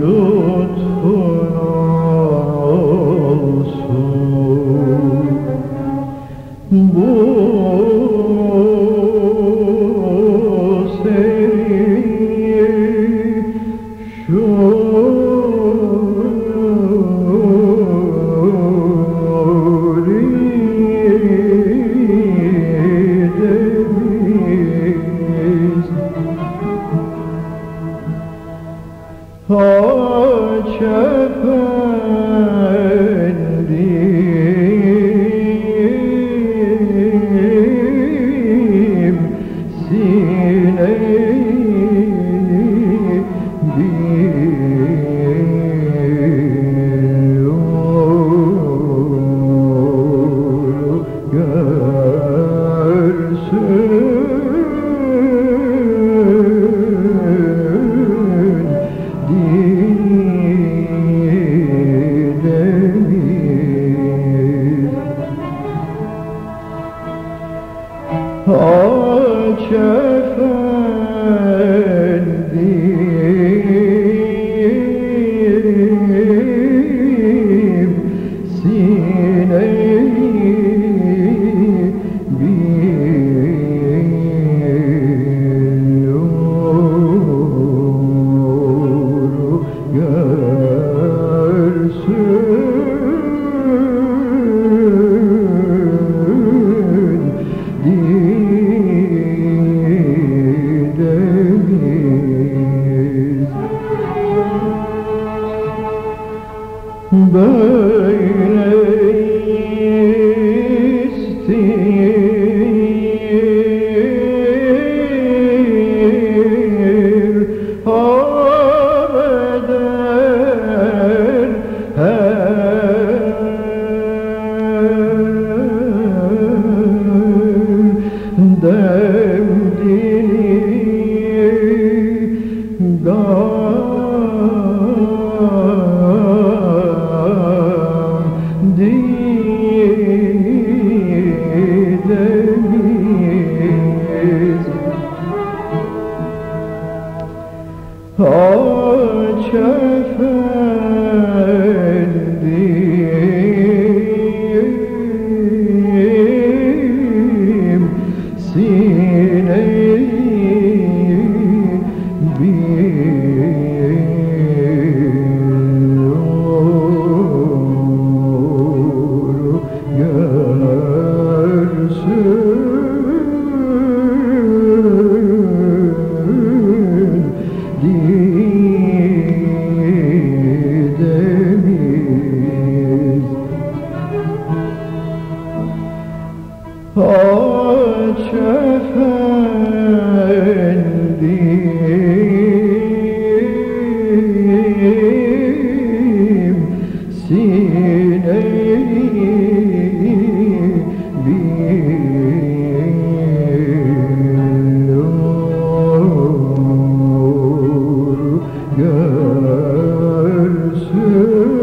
lütfu efendim Sineyi böyle efendim Sine görsün